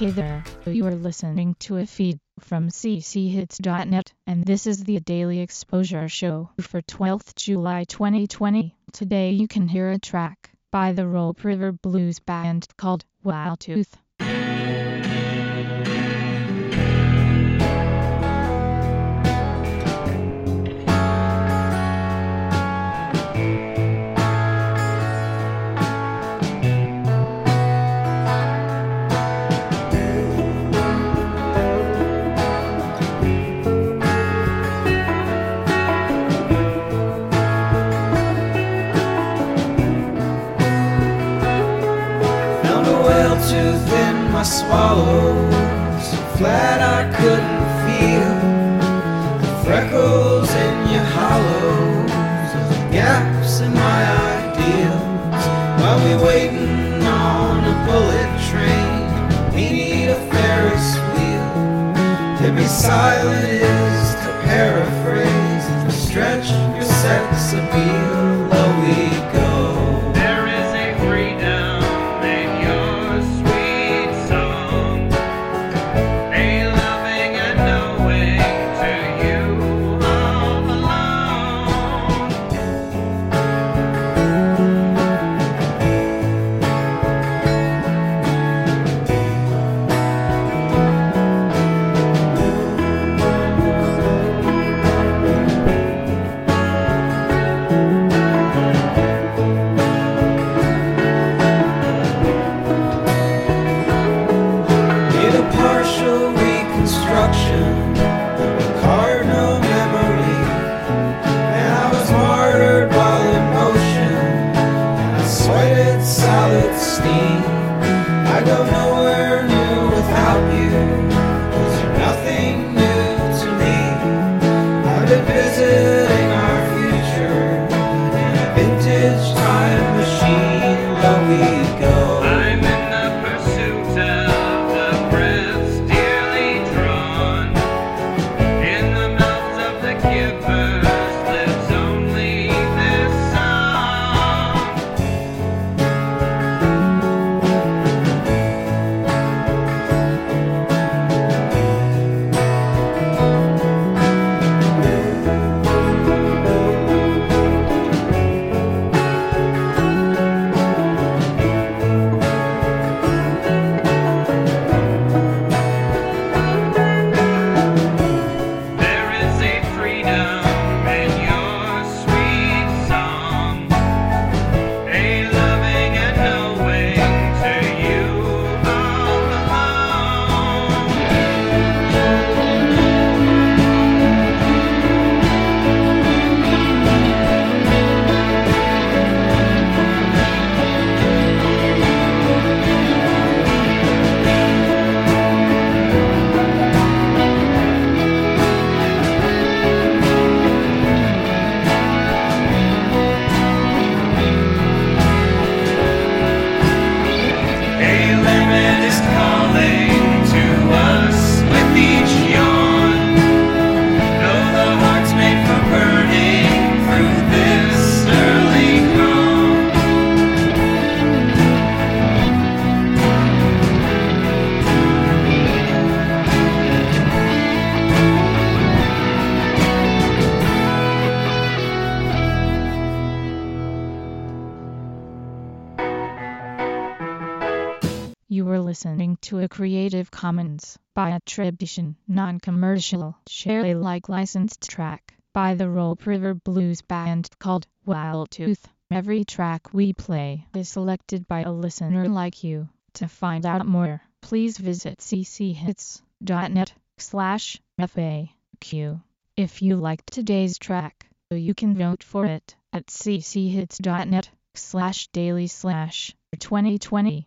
Hey there, you are listening to a feed from cchits.net, and this is the Daily Exposure Show for 12th July 2020. Today you can hear a track by the Rope River Blues Band called Wild Tooth. In my swallow, flat I couldn't feel the freckles in your hollows, the gaps in my ideals. While we waiting on a bullet train, we need a Ferris wheel. To be silent is to paraphrase, stretch your sex appeal. Cardinal memory. And I was martyred while in motion. I sweated solid steam. I go nowhere new without you. Cause you're nothing new to me. I've been visiting our future in a vintage time machine. Low we go. Listening to a Creative Commons by attribution, non-commercial, share Alike licensed track by the Rope River Blues Band called Wild Tooth. Every track we play is selected by a listener like you. To find out more, please visit cchits.net slash FAQ. If you liked today's track, you can vote for it at cchits.net slash daily slash 2020